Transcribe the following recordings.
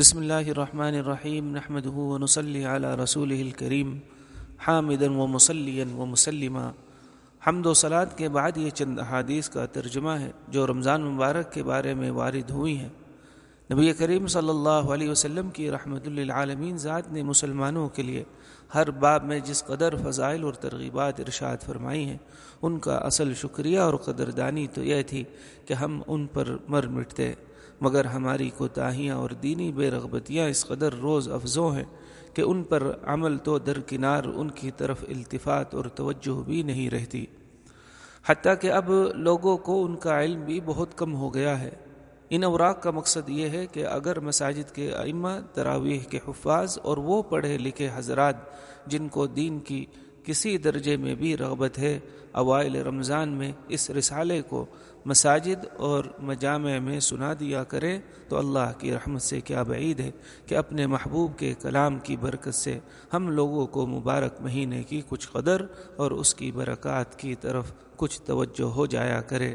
بسم اللہ الرحمن الرحیم نحمد ونصلی علی رسول الکریم، حامدا و مسلیا و مسلمہ حمد و سلاد کے بعد یہ چند احادیث کا ترجمہ ہے جو رمضان مبارک کے بارے میں وارد ہوئی ہیں۔ نبی کریم صلی اللہ علیہ وسلم کی رحمت للعالمین ذات نے مسلمانوں کے لیے ہر باب میں جس قدر فضائل اور ترغیبات ارشاد فرمائی ہیں، ان کا اصل شکریہ اور قدردانی تو یہ تھی کہ ہم ان پر مر مٹتے، مگر ہماری کوتاہیاں اور دینی بے رغبتیاں اس قدر روز افزوں ہیں کہ ان پر عمل تو درکنار ان کی طرف التفات اور توجہ بھی نہیں رہتی۔ حتیٰ کہ اب لوگوں کو ان کا علم بھی بہت کم ہو گیا ہے۔ ان اوراق کا مقصد یہ ہے کہ اگر مساجد کے ائمہ، تراویح کے حفاظ اور وہ پڑھے لکھے حضرات جن کو دین کی کسی درجے میں بھی رغبت ہے، اوائل رمضان میں اس رسالے کو مساجد اور مجامع میں سنا دیا کرے تو اللہ کی رحمت سے کیا بعید ہے کہ اپنے محبوب کے کلام کی برکت سے ہم لوگوں کو مبارک مہینے کی کچھ قدر اور اس کی برکات کی طرف کچھ توجہ ہو جایا کرے۔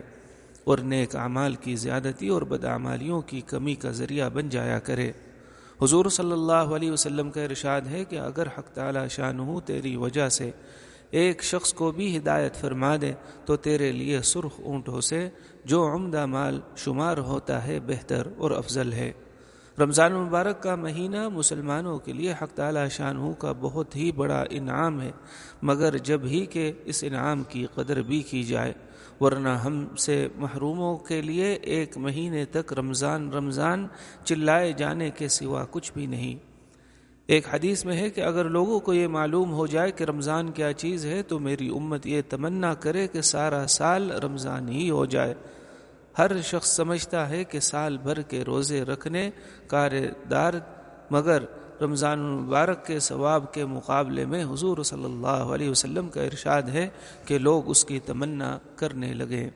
اور نیک اعمال کی زیادتی اور بدعمالیوں کی کمی کا ذریعہ بن جایا کرے۔ حضور صلی اللہ علیہ وسلم کا ارشاد ہے کہ اگر حق تعالی شان ہوں تیری وجہ سے ایک شخص کو بھی ہدایت فرما دے، تو تیرے لیے سرخ اونٹوں سے جو عمدہ مال شمار ہوتا ہے بہتر اور افضل ہے۔ رمضان المبارک کا مہینہ مسلمانوں کے لیے حق تعالی شان ہو کا بہت ہی بڑا انعام ہے، مگر جب ہی کہ اس انعام کی قدر بھی کی جائے، ورنہ ہم سے محروموں کے لیے ایک مہینے تک رمضان رمضان چلائے جانے کے سوا کچھ بھی نہیں۔ ایک حدیث میں ہے کہ اگر لوگوں کو یہ معلوم ہو جائے کہ رمضان کیا چیز ہے، تو میری امت یہ تمنا کرے کہ سارا سال رمضان ہی ہو جائے۔ ہر شخص سمجھتا ہے کہ سال بھر کے روزے رکھنے کار دار مگر رمضان المبارک کے ثواب کے مقابلے میں حضور صلی اللہ علیہ وسلم کا ارشاد ہے کہ لوگ اس کی تمنا کرنے لگے۔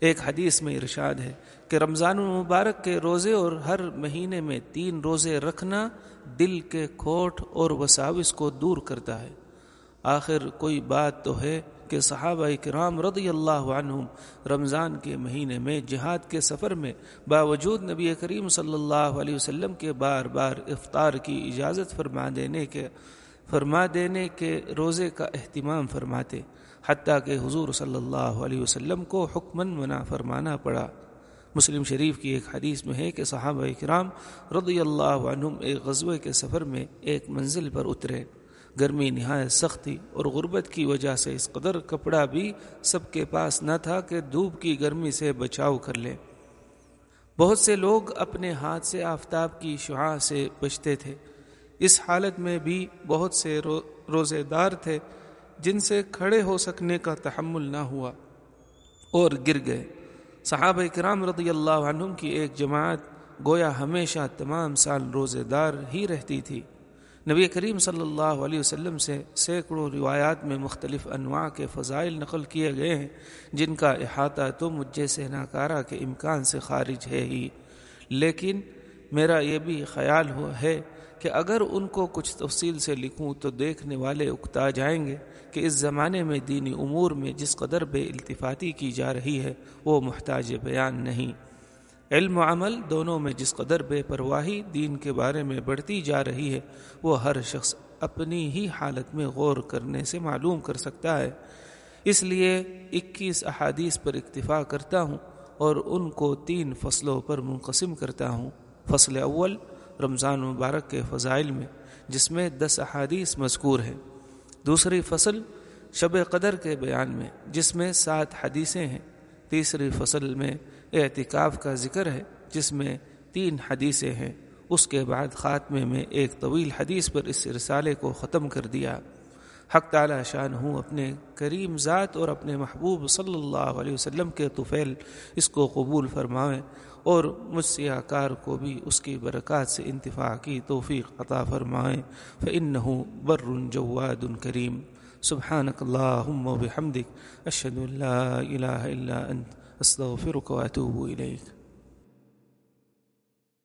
ایک حدیث میں ارشاد ہے کہ رمضان المبارک کے روزے اور ہر مہینے میں تین روزے رکھنا دل کے کھوٹ اور وساوس کو دور کرتا ہے۔ آخر کوئی بات تو ہے کہ صحابہ کرام رضی اللہ عنہم رمضان کے مہینے میں جہاد کے سفر میں باوجود نبی کریم صلی اللہ علیہ وسلم کے بار بار افطار کی اجازت فرما دینے کے فرما دینے کے روزے کا اہتمام فرماتے، حتیٰ کہ حضور صلی اللہ علیہ وسلم کو حکمن منع فرمانا پڑا۔ مسلم شریف کی ایک حدیث میں ہے کہ صحابہ کرام رضی اللہ عنہم ایک غزوے کے سفر میں ایک منزل پر اترے۔ گرمی نہایت سختی اور غربت کی وجہ سے اس قدر کپڑا بھی سب کے پاس نہ تھا کہ دھوپ کی گرمی سے بچاؤ کر لے۔ بہت سے لوگ اپنے ہاتھ سے آفتاب کی شعاع سے بچتے تھے۔ اس حالت میں بھی بہت سے روزے دار تھے جن سے کھڑے ہو سکنے کا تحمل نہ ہوا اور گر گئے۔ صحابہ کرام رضی اللہ عنہم کی ایک جماعت گویا ہمیشہ تمام سال روزے دار ہی رہتی تھی۔ نبی کریم صلی اللہ علیہ وسلم سے سینکڑوں روایات میں مختلف انواع کے فضائل نقل کیے گئے ہیں، جن کا احاطہ تو مجھے سے ناکارہ کے امکان سے خارج ہے ہی۔ لیکن میرا یہ بھی خیال ہوا ہے کہ اگر ان کو کچھ تفصیل سے لکھوں تو دیکھنے والے اکتا جائیں گے کہ اس زمانے میں دینی امور میں جس قدر بے التفاتی کی جا رہی ہے، وہ محتاج بیان نہیں۔ علم و عمل دونوں میں جس قدر بے پرواہی دین کے بارے میں بڑھتی جا رہی ہے، وہ ہر شخص اپنی ہی حالت میں غور کرنے سے معلوم کر سکتا ہے۔ اس لیے اکیس احادیث پر اکتفا کرتا ہوں اور ان کو تین فصلوں پر منقسم کرتا ہوں۔ فصل اول، رمضان مبارک کے فضائل میں، جس میں دس احادیث مذکور ہیں۔ دوسری فصل، شب قدر کے بیان میں، جس میں سات حدیثیں ہیں۔ تیسری فصل میں اعتکاف کا ذکر ہے، جس میں تین حدیثیں ہیں۔ اس کے بعد خاتمے میں ایک طویل حدیث پر اس رسالے کو ختم کر دیا۔ حق تعالی شان ہوں، اپنے کریم ذات اور اپنے محبوب صلی اللہ علیہ وسلم کے طفیل اس کو قبول فرمائیں اور مجھ سیاہ کار کو بھی اس کی برکات سے انتفاع کی توفیق عطا فرمائیں۔ فإنه بر جواد کریم سبحانك اللهم وبحمدك، أشهد أن لا إله إلا أنت استغفرك واتوب اليك